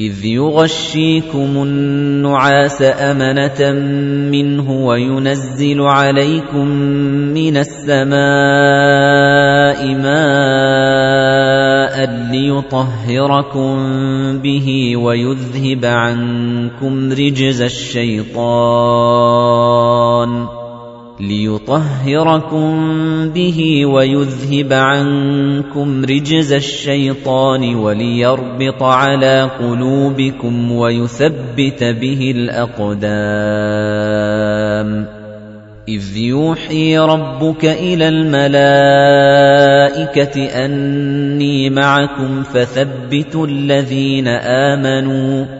إِذْ يُغَشِّيكُمُ النُّعَاسَ أَمَنَةً مِّنْهُ وَيُنَزِّلُ عَلَيْكُم مِّنَ السَّمَاءِ مَاءً لِّيُطَهِّرَكُم بِهِ وَيُذْهِبَ عَنكُمْ رِجْزَ الشَّيْطَانِ لِيُطَهِّرَكُم بِهِ وَيُذْهِبَ عَنكُمْ رِجْزَ الشَّيْطَانِ وَلِيَرْبِطَ عَلَىٰ قُلُوبِكُمْ وَيُثَبِّتَ بِهِ الْأَقْدَامَ. إِذْ يُوحِي رَبُّكَ إِلَى الْمَلَائِكَةِ أَنِّي مَعَكُمْ فَثَبِّتُوا الَّذِينَ آمَنُوا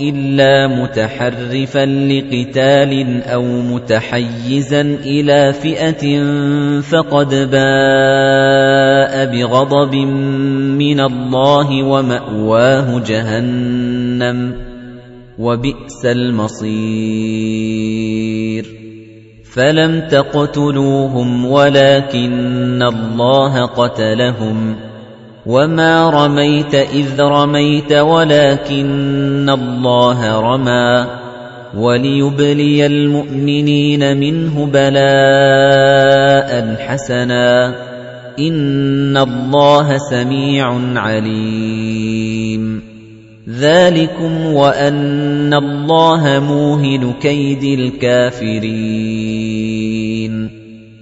إِلَّا مُتَحَرِّفًا لِقِتَالٍ أَوْ مُتَحَيِّزًا إِلَى فِئَةٍ فَقَدْ بَاءَ بِغَضَبٍ مِّنَ اللَّهِ وَمَأْوَاهُ جَهَنَّمُ وبئس المصير. فلم تقتلوهم ولكن الله قتلهم. وما رميت اذ رميت ولكن الله رمى وليبلي المؤمنين منه بلاء حسنا ان الله سميع عليم ذَلِكُمْ وَأَنَّ اللَّهَ مُوهِنُ كَيْدِ الْكَافِرِينَ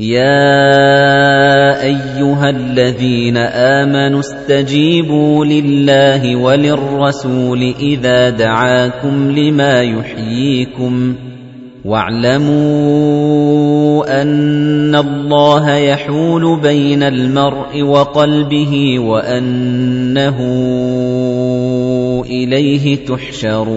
يَا أَيُّهَا الَّذِينَ آمَنُوا اسْتَجِيبُوا لِلَّهِ وَلِلرَّسُولِ إِذَا دَعَاكُمْ لِمَا يُحْيِيكُمْ وَاعْلَمُوا أَنَّ اللَّهَ يَحُولُ بَيْنَ الْمَرْءِ وَقَلْبِهِ وَأَنَّهُ إِلَيْهِ تُحْشَرُونَ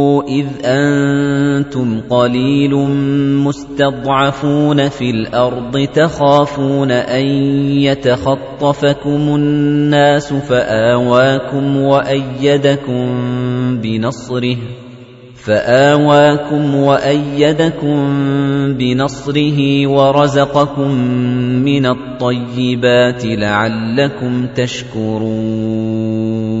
إِذْ أَنتُمْ قَلِيلٌ مُسْتَضْعَفُونَ فِي الْأَرْضِ تَخَافُونَ أَن يَتَخَطَّفَكُمُ النَّاسُ فَآوَاكُمْ وَأَيَّدَكُم بِنَصْرِهِ فَآوَاكُمْ وَأَيَّدَكُم بِنَصْرِهِ وَرَزَقَكُم مِّنَ الطَّيِّبَاتِ لَعَلَّكُمْ تَشْكُرُونَ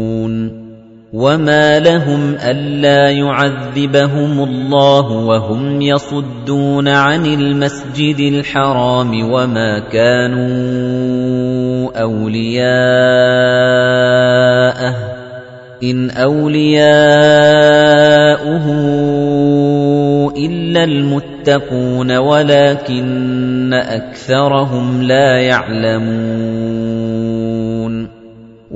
وَمَا لَهُمْ أَلَّا يُعَذِّبَهُمُ اللَّهُ وَهُمْ يَصُدُّونَ عَنِ الْمَسْجِدِ الْحَرَامِ وَمَا كَانُوا أَوْلِيَاءَهُ إِنْ أَوْلِيَاؤُهُ إِلَّا الْمُتَّقُونَ وَلَكِنَّ أَكْثَرَهُمْ لَا يَعْلَمُونَ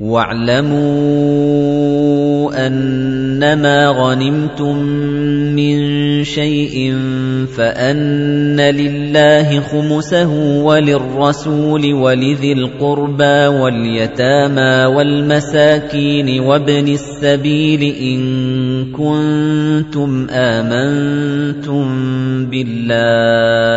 وَاعْلَمُوا أَنَّمَا غَنِمْتُم مِّن شَيْءٍ فَأَنَّ لِلَّهِ خُمُسَهُ وَلِلرَّسُولِ وَلِذِي الْقُرْبَىٰ وَالْيَتَامَىٰ وَالْمَسَاكِينِ وَابْنِ السَّبِيلِ إِن كُنتُمْ آمَنتُم بِاللَّهِ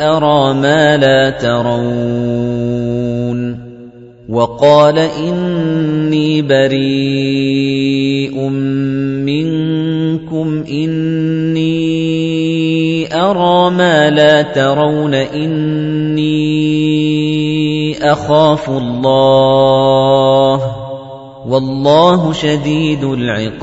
أَرَىٰ مَا لَا تَرَوْنَ وَقَالَ إِنِّي بَرِيءٌ مِنكُمْ إِنِّي أَرَىٰ مَا لَا تَرَوْنَ إِنِّي أَخَافُ اللَّهَ وَاللَّهُ شَدِيدُ الْعِقَابِ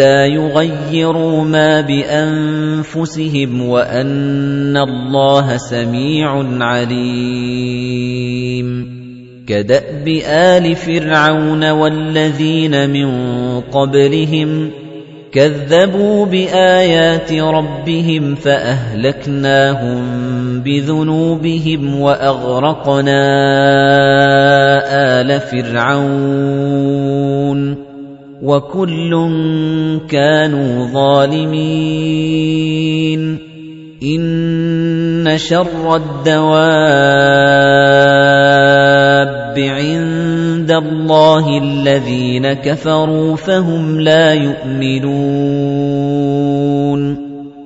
يُغَيِّرُوا مَا بِأَنفُسِهِمْ وَأَنَّ اللَّهَ سَمِيعٌ عَلِيمٌ. كَدَأْبِ آلِ فِرْعَوْنَ وَالَّذِينَ مِن قَبْلِهِمْ كَذَّبُوا بِآيَاتِ رَبِّهِمْ فَأَهْلَكْنَاهُم بِذُنُوبِهِمْ وَأَغْرَقْنَا آلَ فِرْعَوْنَ. وَكُلٌّ كَانُوا ظَالِمِينَ. إِنَّ شَرَّ الدَّوَابِّ عِندَ اللَّهِ الَّذِينَ كَفَرُوا فَهُمْ لَا يُؤْمِنُونَ.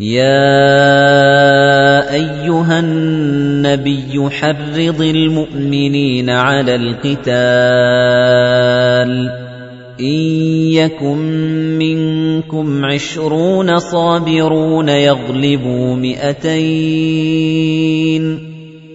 يَا أَيُّهَا النَّبِيُّ حَرِّضِ الْمُؤْمِنِينَ عَلَى الْقِتَالِ. إِن يَكُن مِّنكُمْ عِشْرُونَ صَابِرُونَ يَغْلِبُوا مِائَتَيْنِ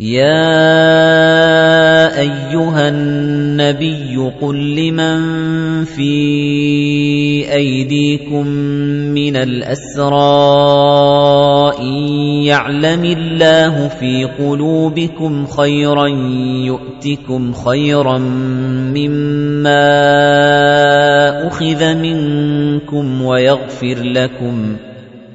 يَا أَيُّهَا النَّبِيُّ قُل لِّمَن فِي أَيْدِيكُم مِّنَ الْأَسْرَىٰ إِن يَعْلَمِ اللَّهُ فِي قُلُوبِكُمْ خَيْرًا يُؤْتِكُمْ خَيْرًا مِّمَّا أُخِذَ مِنكُمْ وَيَغْفِرْ لَكُمْ ۗ